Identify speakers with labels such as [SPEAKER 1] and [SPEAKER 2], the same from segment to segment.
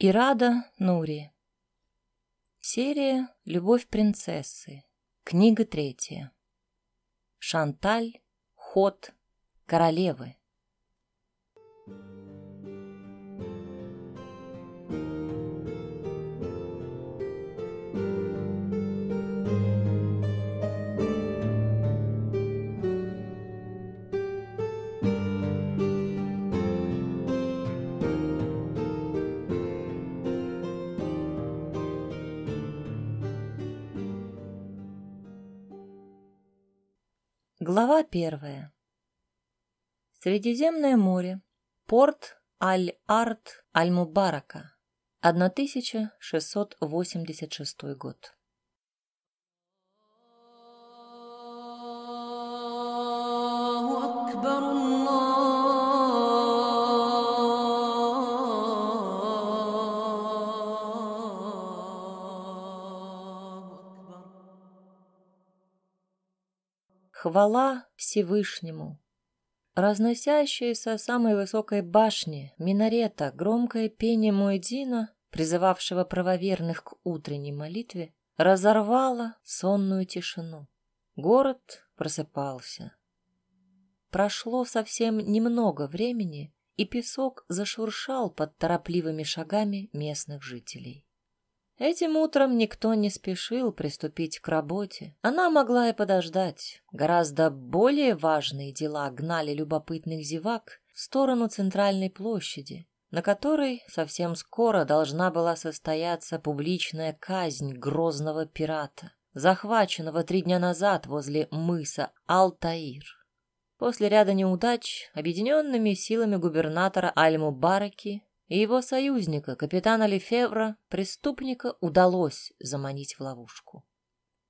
[SPEAKER 1] Ирада Нури. Серия «Любовь принцессы». Книга третья. Шанталь. Ход. Королевы. Глава первая. Средиземное море. Порт Аль-Арт Аль-Мубарака. 1686 год. Хвала Всевышнему! Разносящееся самой высокой башни минарета громкое пение Муэдина, призывавшего правоверных к утренней молитве, разорвало сонную тишину. Город просыпался. Прошло совсем немного времени, и песок зашуршал под торопливыми шагами местных жителей. Этим утром никто не спешил приступить к работе. Она могла и подождать. Гораздо более важные дела гнали любопытных зевак в сторону центральной площади, на которой совсем скоро должна была состояться публичная казнь грозного пирата, захваченного три дня назад возле мыса Алтаир. После ряда неудач, объединенными силами губернатора Аль-Мубараки, и его союзника, капитана Лефевра, преступника удалось заманить в ловушку.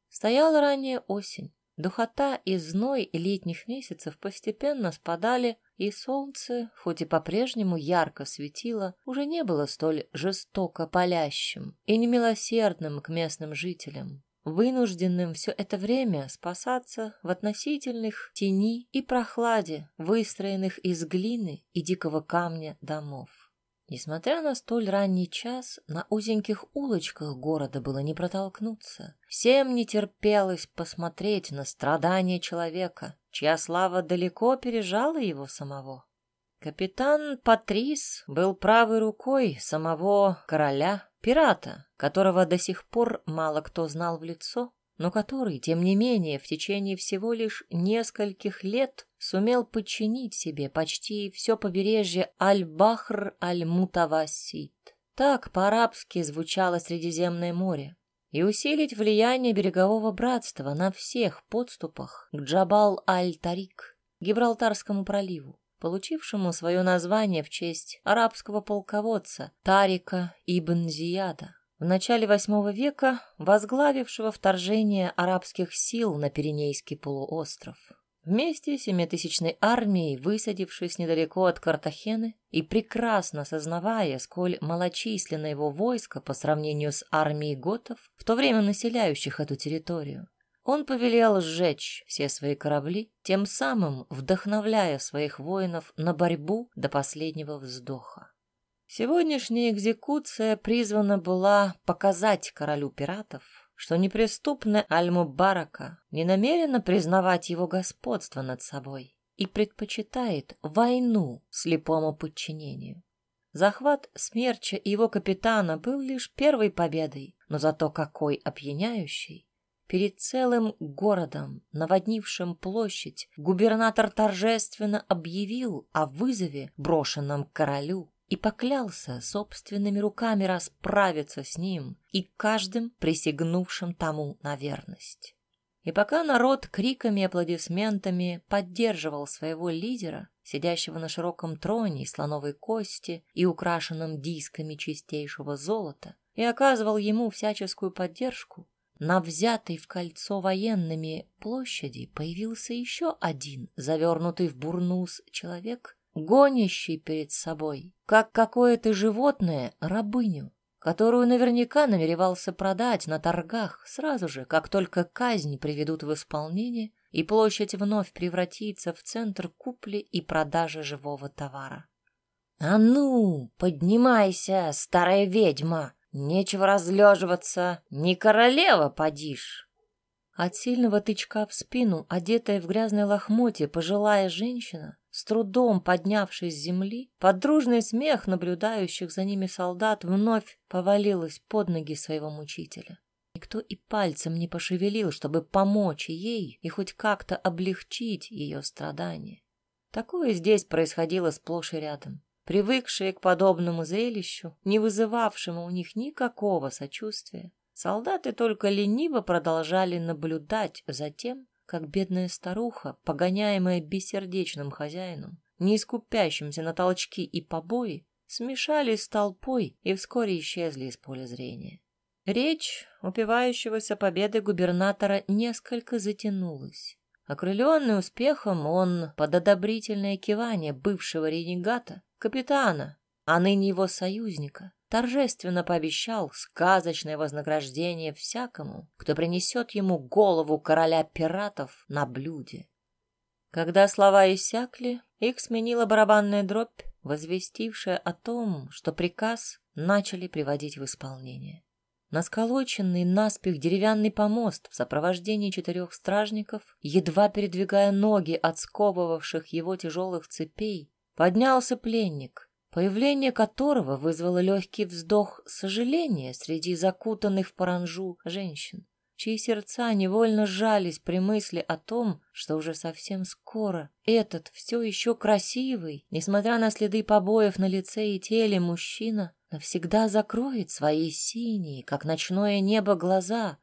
[SPEAKER 1] Стояла ранняя осень. Духота и зной летних месяцев постепенно спадали, и солнце, хоть и по-прежнему ярко светило, уже не было столь жестоко палящим и немилосердным к местным жителям, вынужденным все это время спасаться в относительных тени и прохладе, выстроенных из глины и дикого камня домов. Несмотря на столь ранний час, на узеньких улочках города было не протолкнуться. Всем не терпелось посмотреть на страдания человека, чья слава далеко пережала его самого. Капитан Патрис был правой рукой самого короля, пирата, которого до сих пор мало кто знал в лицо, но который, тем не менее, в течение всего лишь нескольких лет сумел подчинить себе почти все побережье Аль-Бахр Аль-Мутавасит. Так по-арабски звучало Средиземное море. И усилить влияние берегового братства на всех подступах к Джабал-Аль-Тарик, Гибралтарскому проливу, получившему свое название в честь арабского полководца Тарика ибн Зияда в начале VIII века возглавившего вторжение арабских сил на Пиренейский полуостров. Вместе с семитысячной армией, высадившись недалеко от Картахены и прекрасно сознавая, сколь малочисленно его войско по сравнению с армией готов, в то время населяющих эту территорию, он повелел сжечь все свои корабли, тем самым вдохновляя своих воинов на борьбу до последнего вздоха. Сегодняшняя экзекуция призвана была показать королю пиратов, что неприступная Аль-Мубарака не намерена признавать его господство над собой и предпочитает войну слепому подчинению. Захват Смерча и его капитана был лишь первой победой, но зато какой опьяняющий. Перед целым городом, наводнившим площадь, губернатор торжественно объявил о вызове, брошенном королю, и поклялся собственными руками расправиться с ним и каждым присягнувшим тому на верность. И пока народ криками и аплодисментами поддерживал своего лидера, сидящего на широком троне из слоновой кости и украшенном дисками чистейшего золота, и оказывал ему всяческую поддержку, на взятой в кольцо военными площади появился еще один, завернутый в бурнус человек гонящий перед собой, как какое-то животное, рабыню, которую наверняка намеревался продать на торгах сразу же, как только казнь приведут в исполнение, и площадь вновь превратится в центр купли и продажи живого товара. «А ну, поднимайся, старая ведьма! Нечего разлеживаться, не королева подишь!» От сильного тычка в спину, одетая в грязное лохмотье, пожилая женщина, с трудом поднявшись с земли, под дружный смех наблюдающих за ними солдат вновь повалилась под ноги своего мучителя. Никто и пальцем не пошевелил, чтобы помочь ей и хоть как-то облегчить ее страдания. Такое здесь происходило сплошь и рядом. Привыкшие к подобному зрелищу, не вызывавшему у них никакого сочувствия, солдаты только лениво продолжали наблюдать за тем, как бедная старуха, погоняемая бессердечным хозяином, не искупящимся на толчки и побои, смешались с толпой и вскоре исчезли из поля зрения. Речь упивающегося победой губернатора несколько затянулась. Окрыленный успехом, он под одобрительное кивание бывшего ренегата, капитана, а ныне его союзника, торжественно пообещал сказочное вознаграждение всякому, кто принесет ему голову короля пиратов на блюде. Когда слова иссякли, их сменила барабанная дробь, возвестившая о том, что приказ начали приводить в исполнение. На сколоченный наспех деревянный помост в сопровождении четырех стражников, едва передвигая ноги от сковывавших его тяжелых цепей, поднялся пленник, появление которого вызвало легкий вздох сожаления среди закутанных в паранжу женщин, чьи сердца невольно сжались при мысли о том, что уже совсем скоро этот все еще красивый, несмотря на следы побоев на лице и теле мужчина, навсегда закроет свои синие, как ночное небо, глаза.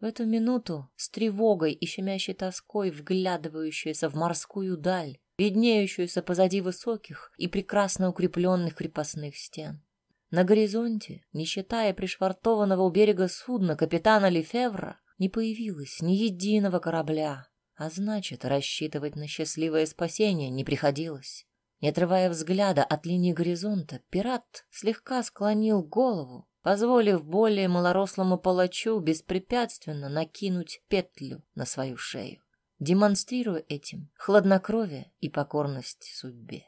[SPEAKER 1] В эту минуту с тревогой и щемящей тоской вглядывающаяся в морскую даль, виднеющуюся позади высоких и прекрасно укрепленных крепостных стен. На горизонте, не считая пришвартованного у берега судна капитана Лефевра, не появилось ни единого корабля, а значит, рассчитывать на счастливое спасение не приходилось. Не отрывая взгляда от линии горизонта, пират слегка склонил голову, позволив более малорослому палачу беспрепятственно накинуть петлю на свою шею, демонстрируя этим хладнокровие и покорность судьбе.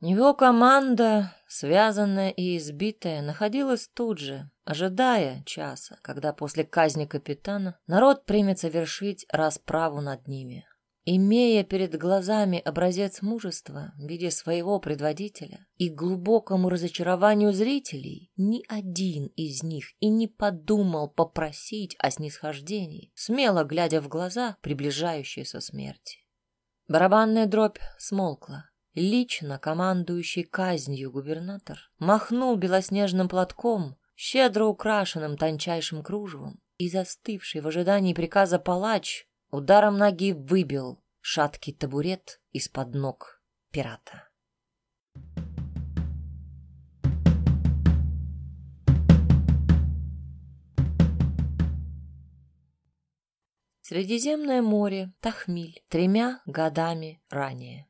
[SPEAKER 1] Его команда, связанная и избитая, находилась тут же, ожидая часа, когда после казни капитана народ примется вершить расправу над ними. Имея перед глазами образец мужества в виде своего предводителя и глубокому разочарованию зрителей, ни один из них и не подумал попросить о снисхождении, смело глядя в глаза приближающейся смерти. Барабанная дробь смолкла. Лично командующий казнью губернатор махнул белоснежным платком, щедро украшенным тончайшим кружевом, и застывший в ожидании приказа палач Ударом ноги выбил шаткий табурет из-под ног пирата. Средиземное море, Тахмиль, тремя годами ранее.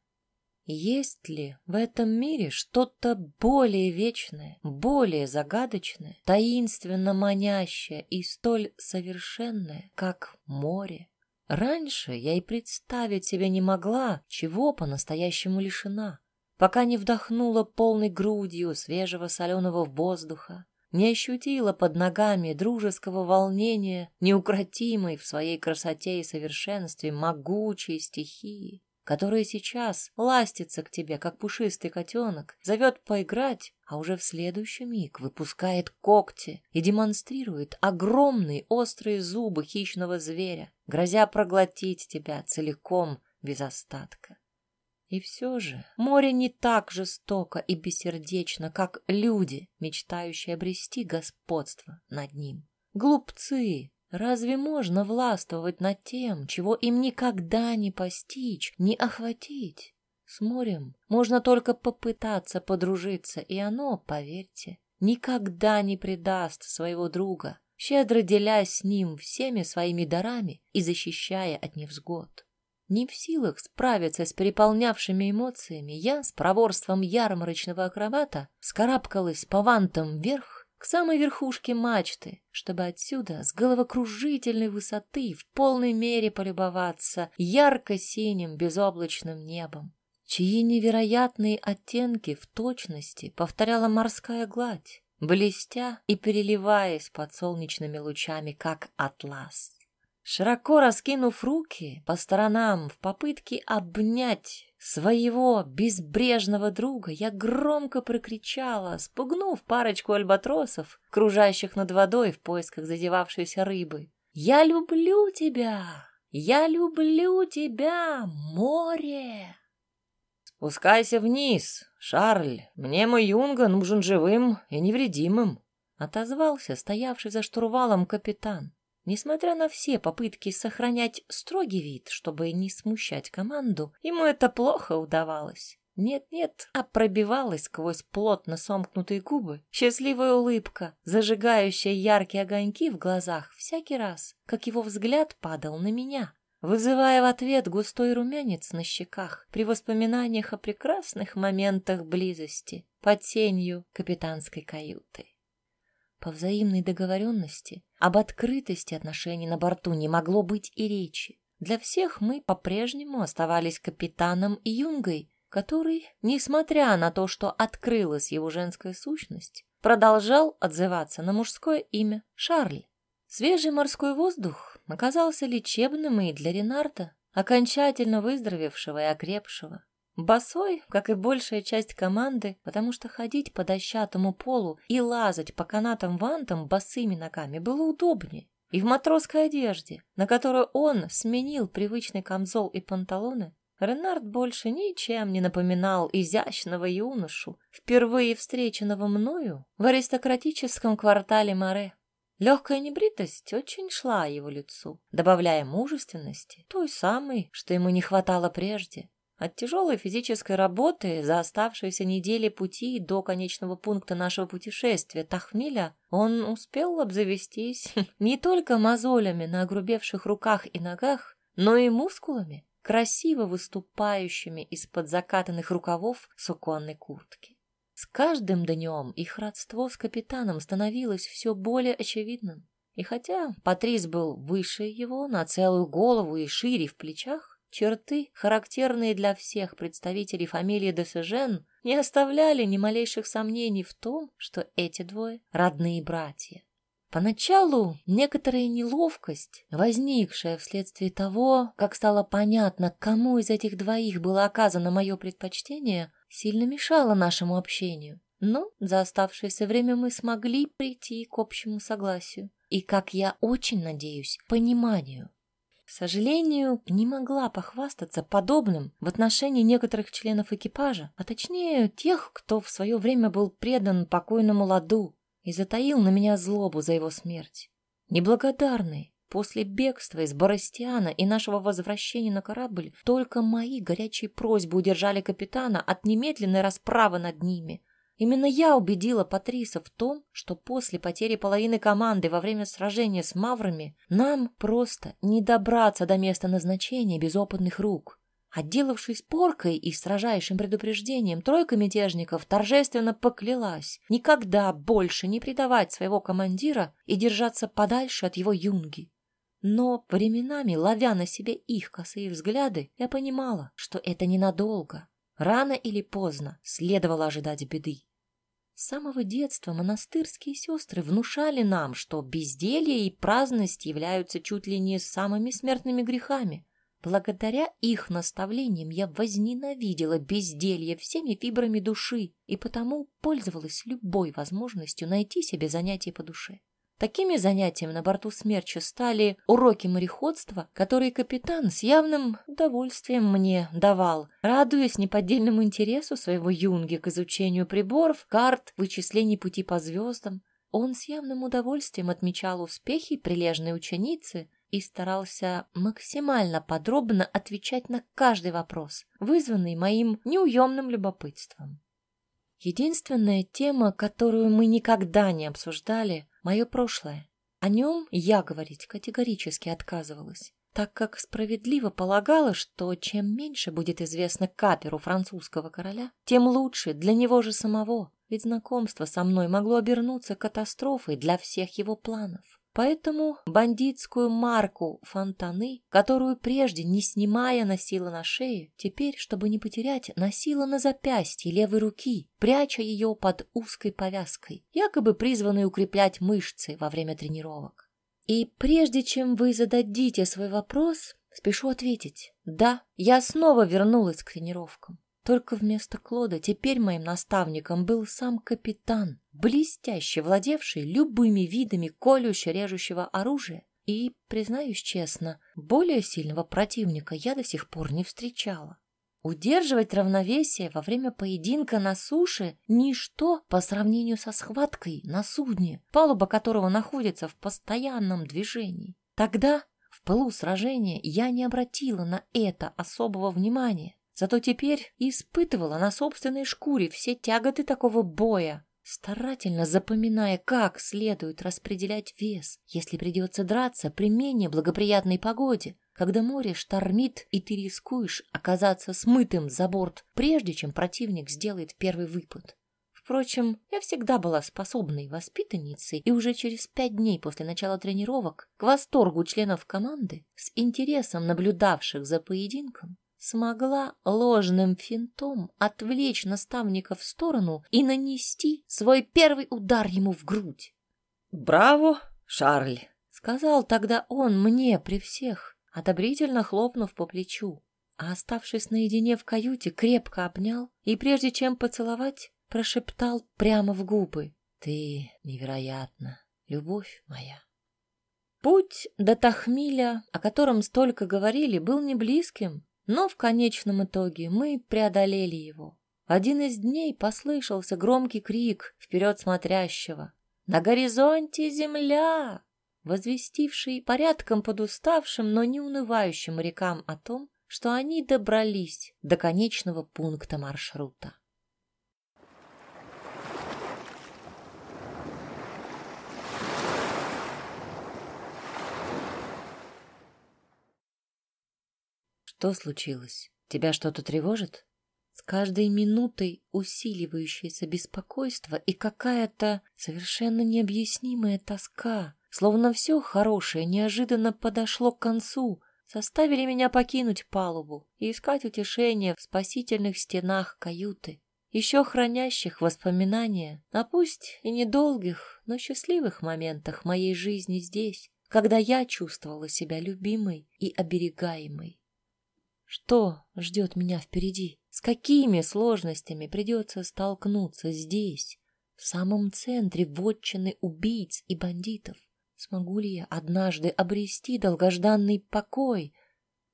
[SPEAKER 1] Есть ли в этом мире что-то более вечное, более загадочное, таинственно манящее и столь совершенное, как море? Раньше я и представить себе не могла, чего по-настоящему лишена, пока не вдохнула полной грудью свежего соленого воздуха, не ощутила под ногами дружеского волнения, неукротимой в своей красоте и совершенстве могучей стихии которая сейчас ластится к тебе, как пушистый котенок, зовет поиграть, а уже в следующий миг выпускает когти и демонстрирует огромные острые зубы хищного зверя, грозя проглотить тебя целиком без остатка. И все же море не так жестоко и бессердечно, как люди, мечтающие обрести господство над ним. Глупцы, Разве можно властвовать над тем, чего им никогда не постичь, не охватить? С морем можно только попытаться подружиться, и оно, поверьте, никогда не предаст своего друга, щедро делясь с ним всеми своими дарами и защищая от невзгод. Не в силах справиться с переполнявшими эмоциями, я с проворством ярмарочного акробата скарабкалась по вантам вверх к самой верхушке мачты, чтобы отсюда с головокружительной высоты в полной мере полюбоваться ярко-синим безоблачным небом. чьи невероятные оттенки в точности повторяла морская гладь, блестя и переливаясь под солнечными лучами, как атлас. Широко раскинув руки по сторонам в попытке обнять своего безбрежного друга, я громко прокричала, спугнув парочку альбатросов, кружащих над водой в поисках задевавшейся рыбы. «Я люблю тебя! Я люблю тебя, море!» «Спускайся вниз, Шарль, мне мой юнга нужен живым и невредимым», — отозвался стоявший за штурвалом капитан. Несмотря на все попытки сохранять строгий вид, чтобы не смущать команду, ему это плохо удавалось. Нет-нет, а пробивалась сквозь плотно сомкнутые губы счастливая улыбка, зажигающая яркие огоньки в глазах всякий раз, как его взгляд падал на меня вызывая в ответ густой румянец на щеках при воспоминаниях о прекрасных моментах близости под тенью капитанской каюты. По взаимной договоренности об открытости отношений на борту не могло быть и речи. Для всех мы по-прежнему оставались капитаном и юнгой, который, несмотря на то, что открылась его женская сущность, продолжал отзываться на мужское имя Шарль. Свежий морской воздух оказался лечебным и для Ренарда, окончательно выздоровевшего и окрепшего. Босой, как и большая часть команды, потому что ходить по дощатому полу и лазать по канатам вантам босыми ногами было удобнее. И в матросской одежде, на которую он сменил привычный камзол и панталоны, Ренард больше ничем не напоминал изящного юношу, впервые встреченного мною в аристократическом квартале Море. Легкая небритость очень шла его лицу, добавляя мужественности, той самой, что ему не хватало прежде. От тяжелой физической работы за оставшиеся недели пути до конечного пункта нашего путешествия Тахмиля он успел обзавестись не только мозолями на огрубевших руках и ногах, но и мускулами, красиво выступающими из-под закатанных рукавов суконной куртки. С каждым днем их родство с капитаном становилось все более очевидным. И хотя Патрис был выше его на целую голову и шире в плечах, черты, характерные для всех представителей фамилии Десежен, не оставляли ни малейших сомнений в том, что эти двое — родные братья. Поначалу некоторая неловкость, возникшая вследствие того, как стало понятно, кому из этих двоих было оказано мое предпочтение, сильно мешало нашему общению. Но за оставшееся время мы смогли прийти к общему согласию и, как я очень надеюсь, пониманию. К сожалению, не могла похвастаться подобным в отношении некоторых членов экипажа, а точнее тех, кто в свое время был предан покойному ладу и затаил на меня злобу за его смерть. Неблагодарные, После бегства из Боростиана и нашего возвращения на корабль только мои горячие просьбы удержали капитана от немедленной расправы над ними. Именно я убедила Патриса в том, что после потери половины команды во время сражения с маврами нам просто не добраться до места назначения без опытных рук. Отделавшись поркой и сражающим предупреждением, тройка мятежников торжественно поклялась никогда больше не предавать своего командира и держаться подальше от его юнги. Но временами, ловя на себе их косые взгляды, я понимала, что это ненадолго. Рано или поздно следовало ожидать беды. С самого детства монастырские сестры внушали нам, что безделье и праздность являются чуть ли не самыми смертными грехами. Благодаря их наставлениям я возненавидела безделье всеми фибрами души и потому пользовалась любой возможностью найти себе занятие по душе. Такими занятиями на борту смерча стали уроки мореходства, которые капитан с явным удовольствием мне давал, радуясь неподдельному интересу своего юнги к изучению приборов, карт, вычислений пути по звездам. Он с явным удовольствием отмечал успехи прилежной ученицы и старался максимально подробно отвечать на каждый вопрос, вызванный моим неуемным любопытством. Единственная тема, которую мы никогда не обсуждали, мое прошлое. О нем я говорить категорически отказывалась, так как справедливо полагала, что чем меньше будет известно каперу французского короля, тем лучше для него же самого, ведь знакомство со мной могло обернуться катастрофой для всех его планов. Поэтому бандитскую марку фонтаны, которую прежде, не снимая, носила на шее, теперь, чтобы не потерять, носила на запястье левой руки, пряча ее под узкой повязкой, якобы призванной укреплять мышцы во время тренировок. И прежде чем вы зададите свой вопрос, спешу ответить. Да, я снова вернулась к тренировкам. Только вместо Клода теперь моим наставником был сам капитан, блестяще владевший любыми видами колюще-режущего оружия. И, признаюсь честно, более сильного противника я до сих пор не встречала. Удерживать равновесие во время поединка на суше – ничто по сравнению со схваткой на судне, палуба которого находится в постоянном движении. Тогда, в пылу сражения, я не обратила на это особого внимания. Зато теперь испытывала на собственной шкуре все тяготы такого боя, старательно запоминая, как следует распределять вес, если придется драться при менее благоприятной погоде, когда море штормит, и ты рискуешь оказаться смытым за борт, прежде чем противник сделает первый выпад. Впрочем, я всегда была способной воспитанницей, и уже через пять дней после начала тренировок, к восторгу членов команды, с интересом наблюдавших за поединком, смогла ложным финтом отвлечь наставника в сторону и нанести свой первый удар ему в грудь.
[SPEAKER 2] «Браво, Шарль!»
[SPEAKER 1] — сказал тогда он мне при всех, одобрительно хлопнув по плечу, а оставшись наедине в каюте, крепко обнял и, прежде чем поцеловать, прошептал прямо в губы. «Ты невероятна, любовь моя!» Путь до Тахмиля, о котором столько говорили, был не близким, но в конечном итоге мы преодолели его. Один из дней послышался громкий крик вперед смотрящего. «На горизонте земля!» возвестивший порядком подуставшим, но не унывающим морякам о том, что они добрались до конечного пункта маршрута. Что случилось? Тебя что-то тревожит? С каждой минутой усиливающееся беспокойство и какая-то совершенно необъяснимая тоска, словно все хорошее неожиданно подошло к концу, заставили меня покинуть палубу и искать утешение в спасительных стенах каюты, еще хранящих воспоминания, а пусть и недолгих, но счастливых моментах моей жизни здесь, когда я чувствовала себя любимой и оберегаемой. Что ждет меня впереди? С какими сложностями придется столкнуться здесь, в самом центре вотчины убийц и бандитов? Смогу ли я однажды обрести долгожданный покой?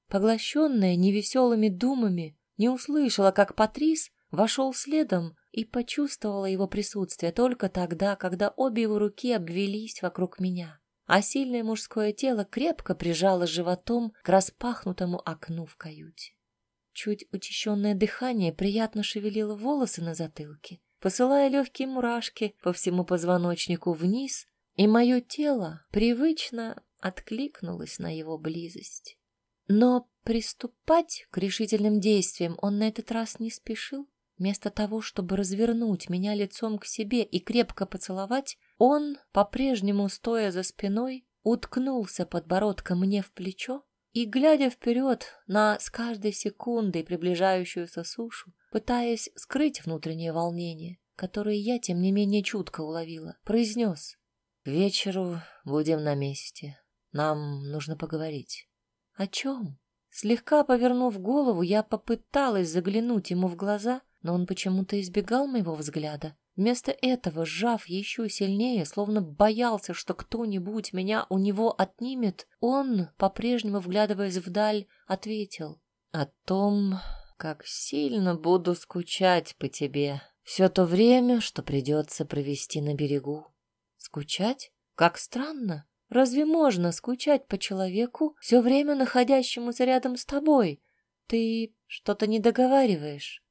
[SPEAKER 1] Поглощенная невеселыми думами, не услышала, как Патрис вошел следом и почувствовала его присутствие только тогда, когда обе его руки обвелись вокруг меня а сильное мужское тело крепко прижало животом к распахнутому окну в каюте. Чуть учащенное дыхание приятно шевелило волосы на затылке, посылая легкие мурашки по всему позвоночнику вниз, и мое тело привычно откликнулось на его близость. Но приступать к решительным действиям он на этот раз не спешил. Вместо того, чтобы развернуть меня лицом к себе и крепко поцеловать, он, по-прежнему стоя за спиной, уткнулся подбородком мне в плечо и, глядя вперед на с каждой секундой приближающуюся сушу, пытаясь скрыть внутреннее волнение, которое я, тем не менее, чутко уловила, произнес «К вечеру будем на месте. Нам нужно поговорить». «О чем?» Слегка повернув голову, я попыталась заглянуть ему в глаза — но он почему-то избегал моего взгляда. Вместо этого, сжав еще сильнее, словно боялся, что кто-нибудь меня у него отнимет, он, по-прежнему вглядываясь вдаль, ответил о том, как сильно буду скучать по тебе все то время, что придется провести на берегу. Скучать? Как странно. Разве можно скучать по человеку, все время находящемуся рядом с тобой? Ты что-то не договариваешь.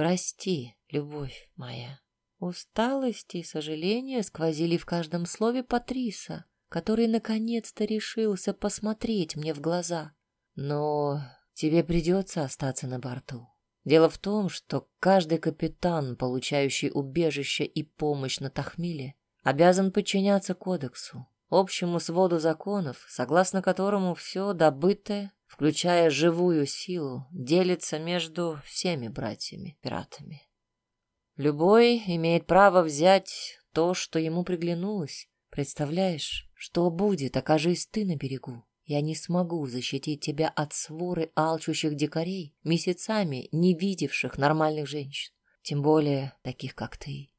[SPEAKER 1] Прости, любовь моя. Усталость и сожаление сквозили в каждом слове Патриса, который наконец-то решился посмотреть мне в глаза. Но тебе придется остаться на борту. Дело в том, что каждый капитан, получающий убежище и помощь на Тахмиле, обязан подчиняться кодексу. общему своду законов, согласно которому все добытое, включая живую силу, делится между всеми братьями-пиратами. Любой имеет право взять то, что ему приглянулось. Представляешь, что будет, окажись ты на берегу? Я не смогу защитить тебя от своры алчущих дикарей, месяцами не видевших нормальных женщин, тем более таких, как ты.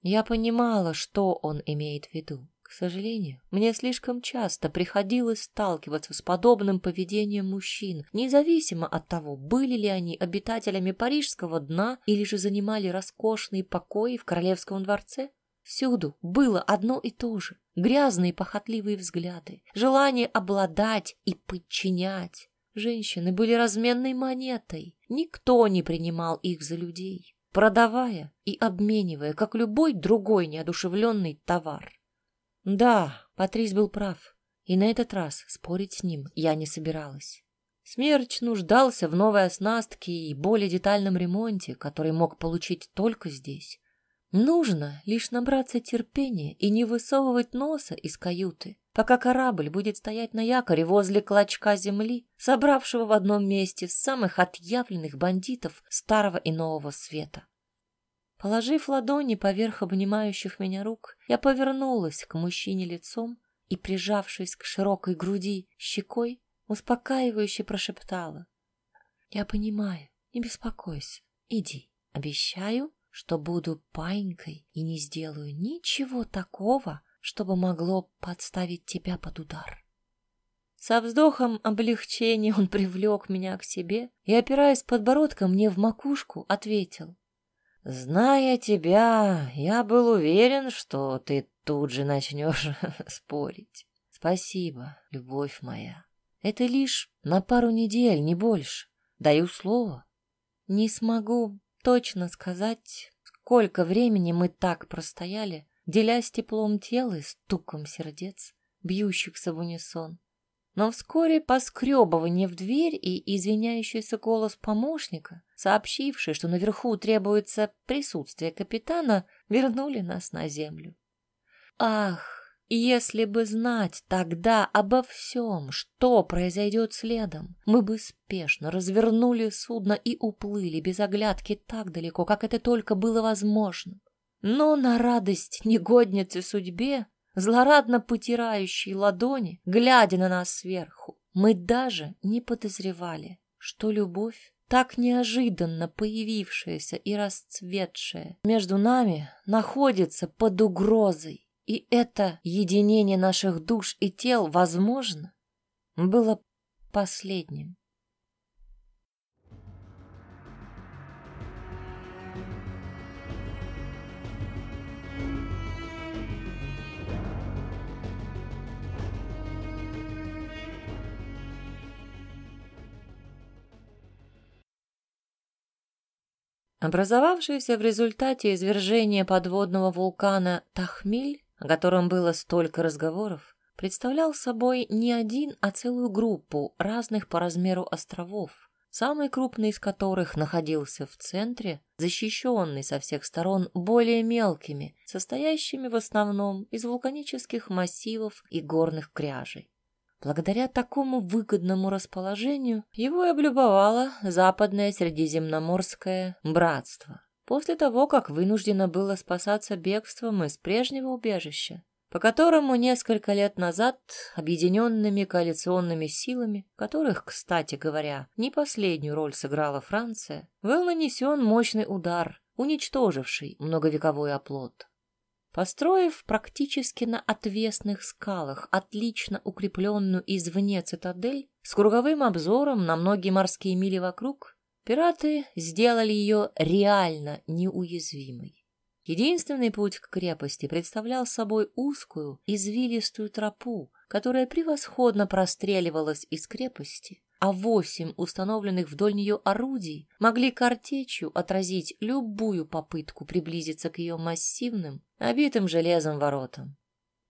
[SPEAKER 1] Я понимала, что он имеет в виду. К сожалению, мне слишком часто приходилось сталкиваться с подобным поведением мужчин, независимо от того, были ли они обитателями парижского дна или же занимали роскошные покои в королевском дворце. Всюду было одно и то же — грязные похотливые взгляды, желание обладать и подчинять. Женщины были разменной монетой, никто не принимал их за людей продавая и обменивая, как любой другой неодушевленный товар. Да, Патрис был прав, и на этот раз спорить с ним я не собиралась. Смерч нуждался в новой оснастке и более детальном ремонте, который мог получить только здесь. Нужно лишь набраться терпения и не высовывать носа из каюты, пока корабль будет стоять на якоре возле клочка земли, собравшего в одном месте самых отъявленных бандитов старого и нового света. Положив ладони поверх обнимающих меня рук, я повернулась к мужчине лицом и, прижавшись к широкой груди щекой, успокаивающе прошептала. «Я понимаю, не беспокойся, иди, обещаю, что буду паинькой и не сделаю ничего такого, чтобы могло подставить тебя под удар. Со вздохом облегчения он привлек меня к себе и, опираясь подбородком мне в макушку, ответил. «Зная тебя, я был уверен, что ты тут же начнешь спорить. Спасибо, любовь моя. Это лишь на пару недель, не больше. Даю слово. Не смогу точно сказать, сколько времени мы так простояли, делясь теплом тела и стуком сердец, бьющихся в унисон. Но вскоре поскребывание в дверь и извиняющийся голос помощника, сообщивший, что наверху требуется присутствие капитана, вернули нас на землю. Ах, если бы знать тогда обо всем, что произойдет следом, мы бы спешно развернули судно и уплыли без оглядки так далеко, как это только было возможно. Но на радость негодницы судьбе, злорадно потирающей ладони, глядя на нас сверху, мы даже не подозревали, что любовь, так неожиданно появившаяся и расцветшая между нами, находится под угрозой и это единение наших душ и тел, возможно, было последним. Образовавшийся в результате извержения подводного вулкана Тахмиль о котором было столько разговоров, представлял собой не один, а целую группу разных по размеру островов, самый крупный из которых находился в центре, защищенный со всех сторон более мелкими, состоящими в основном из вулканических массивов и горных кряжей. Благодаря такому выгодному расположению его и облюбовало западное средиземноморское братство, после того, как вынуждено было спасаться бегством из прежнего убежища, по которому несколько лет назад объединенными коалиционными силами, которых, кстати говоря, не последнюю роль сыграла Франция, был нанесен мощный удар, уничтоживший многовековой оплот. Построив практически на отвесных скалах отлично укрепленную извне цитадель с круговым обзором на многие морские мили вокруг, Пираты сделали ее реально неуязвимой. Единственный путь к крепости представлял собой узкую, извилистую тропу, которая превосходно простреливалась из крепости, а восемь установленных вдоль нее орудий могли картечью отразить любую попытку приблизиться к ее массивным, обитым железом воротам.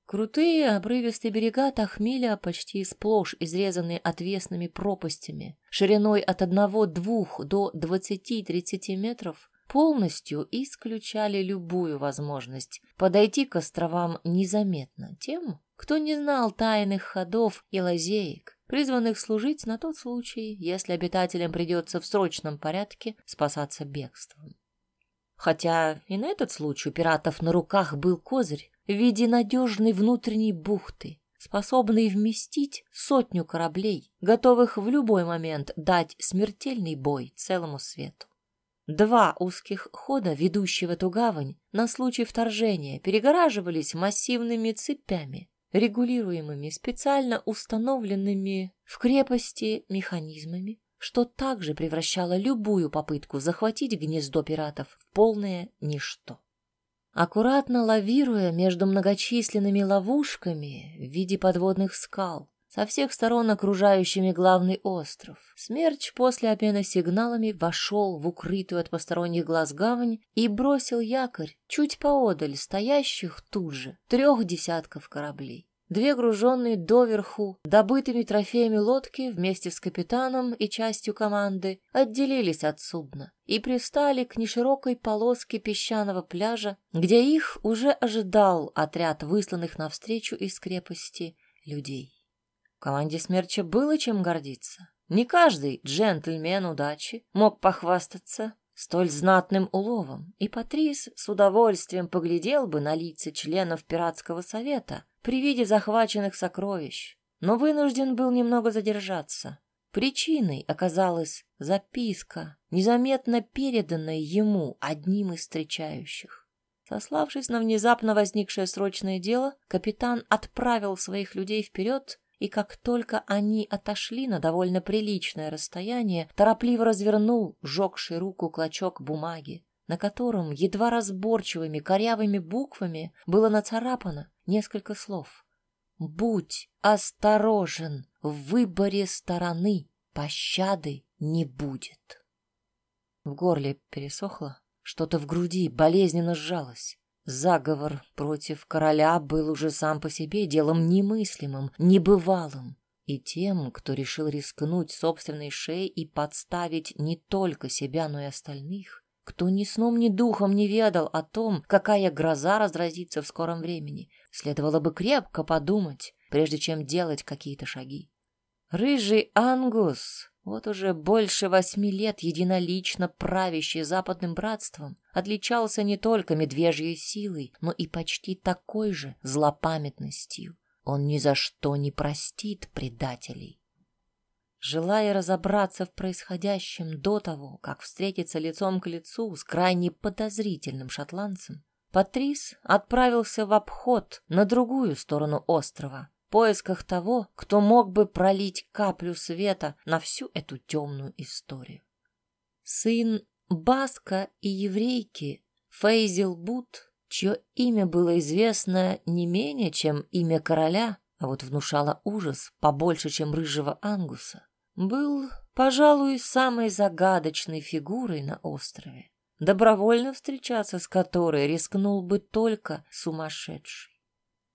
[SPEAKER 1] Крутые обрывистые берега Тахмиля, почти сплошь изрезанные отвесными пропастями, шириной от одного-двух до двадцати-тридцати метров, полностью исключали любую возможность подойти к островам незаметно тем, кто не знал тайных ходов и лазеек, призванных служить на тот случай, если обитателям придется в срочном порядке спасаться бегством. Хотя и на этот случай у пиратов на руках был козырь в виде надежной внутренней бухты, способной вместить сотню кораблей, готовых в любой момент дать смертельный бой целому свету. Два узких хода, ведущие в эту гавань, на случай вторжения перегораживались массивными цепями, регулируемыми специально установленными в крепости механизмами, что также превращало любую попытку захватить гнездо пиратов в полное ничто. Аккуратно лавируя между многочисленными ловушками в виде подводных скал, со всех сторон окружающими главный остров. Смерч после обмена сигналами вошел в укрытую от посторонних глаз гавань и бросил якорь чуть поодаль стоящих тут же трех десятков кораблей. Две груженные доверху добытыми трофеями лодки вместе с капитаном и частью команды отделились от судна и пристали к неширокой полоске песчаного пляжа, где их уже ожидал отряд высланных навстречу из крепости людей команде Смерча было чем гордиться. Не каждый джентльмен удачи мог похвастаться столь знатным уловом, и Патрис с удовольствием поглядел бы на лица членов пиратского совета при виде захваченных сокровищ, но вынужден был немного задержаться. Причиной оказалась записка, незаметно переданная ему одним из встречающих. Сославшись на внезапно возникшее срочное дело, капитан отправил своих людей вперед и как только они отошли на довольно приличное расстояние, торопливо развернул жегший руку клочок бумаги, на котором едва разборчивыми корявыми буквами было нацарапано несколько слов. «Будь осторожен, в выборе стороны пощады не будет». В горле пересохло, что-то в груди болезненно сжалось. Заговор против короля был уже сам по себе делом немыслимым, небывалым. И тем, кто решил рискнуть собственной шеей и подставить не только себя, но и остальных, кто ни сном, ни духом не ведал о том, какая гроза разразится в скором времени, следовало бы крепко подумать, прежде чем делать какие-то шаги. Рыжий Ангус вот уже больше восьми лет единолично правящий западным братством, отличался не только медвежьей силой, но и почти такой же злопамятностью. Он ни за что не простит предателей. Желая разобраться в происходящем до того, как встретиться лицом к лицу с крайне подозрительным шотландцем, Патрис отправился в обход на другую сторону острова, поисках того, кто мог бы пролить каплю света на всю эту темную историю. Сын Баска и еврейки Фейзел Бут, чье имя было известно не менее, чем имя короля, а вот внушало ужас побольше, чем рыжего Ангуса, был, пожалуй, самой загадочной фигурой на острове, добровольно встречаться с которой рискнул бы только сумасшедший.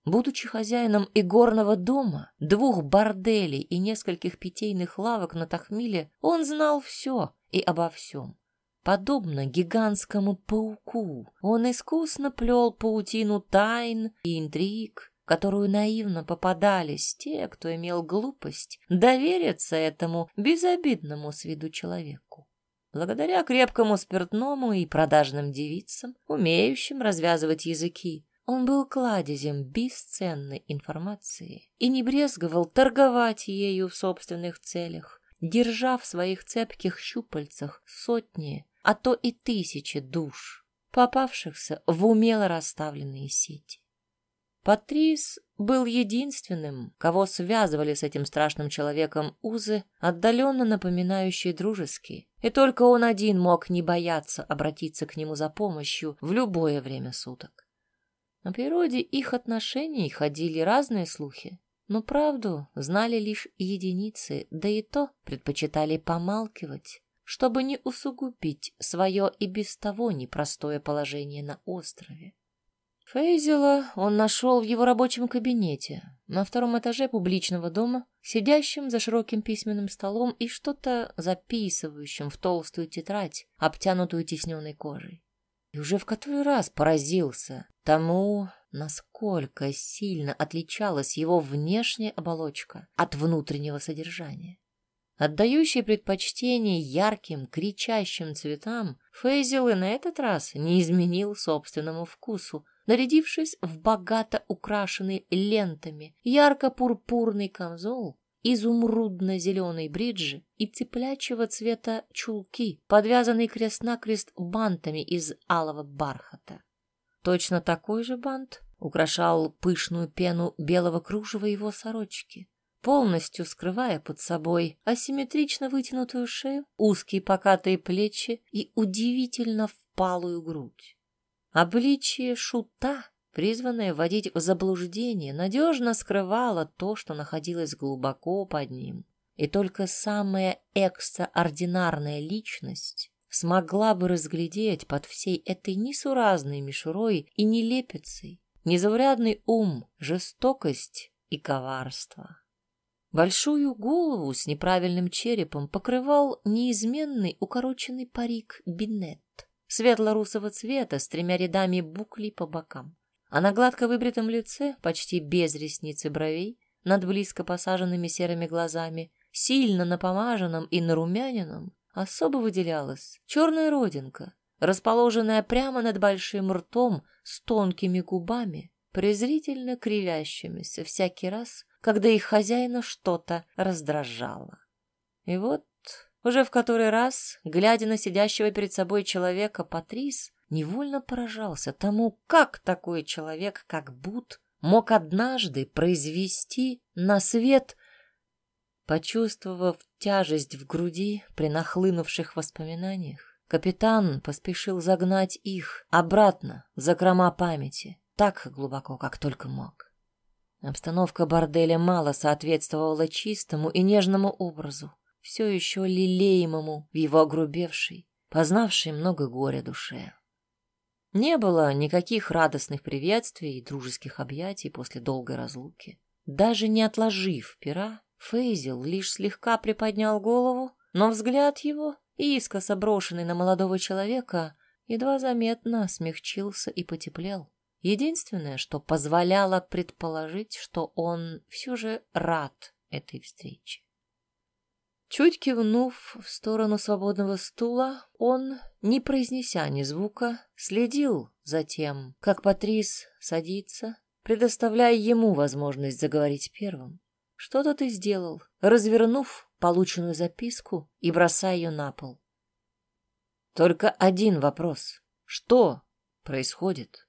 [SPEAKER 1] Будучи хозяином игорного дома, двух борделей и нескольких питейных лавок на Тахмиле, он знал все и обо всем. Подобно гигантскому пауку, он искусно плел паутину тайн и интриг, которую наивно попадались те, кто имел глупость довериться этому безобидному с виду человеку. Благодаря крепкому спиртному и продажным девицам, умеющим развязывать языки, он был кладезем бесценной информации и не брезговал торговать ею в собственных целях, держа в своих цепких щупальцах сотни, а то и тысячи душ, попавшихся в умело расставленные сети. Патрис был единственным, кого связывали с этим страшным человеком узы, отдаленно напоминающие дружеские, и только он один мог не бояться обратиться к нему за помощью в любое время суток. О природе их отношений ходили разные слухи, но правду знали лишь единицы, да и то предпочитали помалкивать, чтобы не усугубить свое и без того непростое положение на острове. Фейзела он нашел в его рабочем кабинете на втором этаже публичного дома, сидящим за широким письменным столом и что-то записывающим в толстую тетрадь, обтянутую тисненной кожей. И уже в который раз поразился тому, насколько сильно отличалась его внешняя оболочка от внутреннего содержания. Отдающий предпочтение ярким, кричащим цветам, Фейзел и на этот раз не изменил собственному вкусу, нарядившись в богато украшенный лентами ярко-пурпурный камзол, изумрудно-зеленой бриджи и цеплячего цвета чулки, подвязанные крест-накрест бантами из алого бархата. Точно такой же бант украшал пышную пену белого кружева его сорочки, полностью скрывая под собой асимметрично вытянутую шею, узкие покатые плечи и удивительно впалую грудь. Обличие шута, призванное вводить в заблуждение, надежно скрывало то, что находилось глубоко под ним. И только самая экстраординарная личность смогла бы разглядеть под всей этой несуразной мишурой и нелепицей незаурядный ум, жестокость и коварство. Большую голову с неправильным черепом покрывал неизменный укороченный парик бинет светло-русого цвета с тремя рядами буклей по бокам. А на гладко выбритом лице, почти без ресниц и бровей, над близко посаженными серыми глазами, сильно напомаженным и нарумяненным, особо выделялась черная родинка, расположенная прямо над большим ртом с тонкими губами, презрительно кривящимися всякий раз, когда их хозяина что-то раздражало. И вот уже в который раз, глядя на сидящего перед собой человека, Патрис невольно поражался тому, как такой человек, как Бут, мог однажды произвести на свет Почувствовав тяжесть в груди при нахлынувших воспоминаниях, капитан поспешил загнать их обратно в закрома памяти, так глубоко, как только мог. Обстановка борделя мало соответствовала чистому и нежному образу, все еще лелеемому в его огрубевшей, познавшей много горя душе. Не было никаких радостных приветствий и дружеских объятий после долгой разлуки. Даже не отложив пера, Фейзел лишь слегка приподнял голову, но взгляд его, искоса брошенный на молодого человека, едва заметно смягчился и потеплел. Единственное, что позволяло предположить, что он все же рад этой встрече. Чуть кивнув в сторону свободного стула, он, не произнеся ни звука, следил за тем, как Патрис садится, предоставляя ему возможность заговорить первым. Что-то ты сделал, развернув полученную записку и бросая ее на пол. Только один вопрос. Что происходит?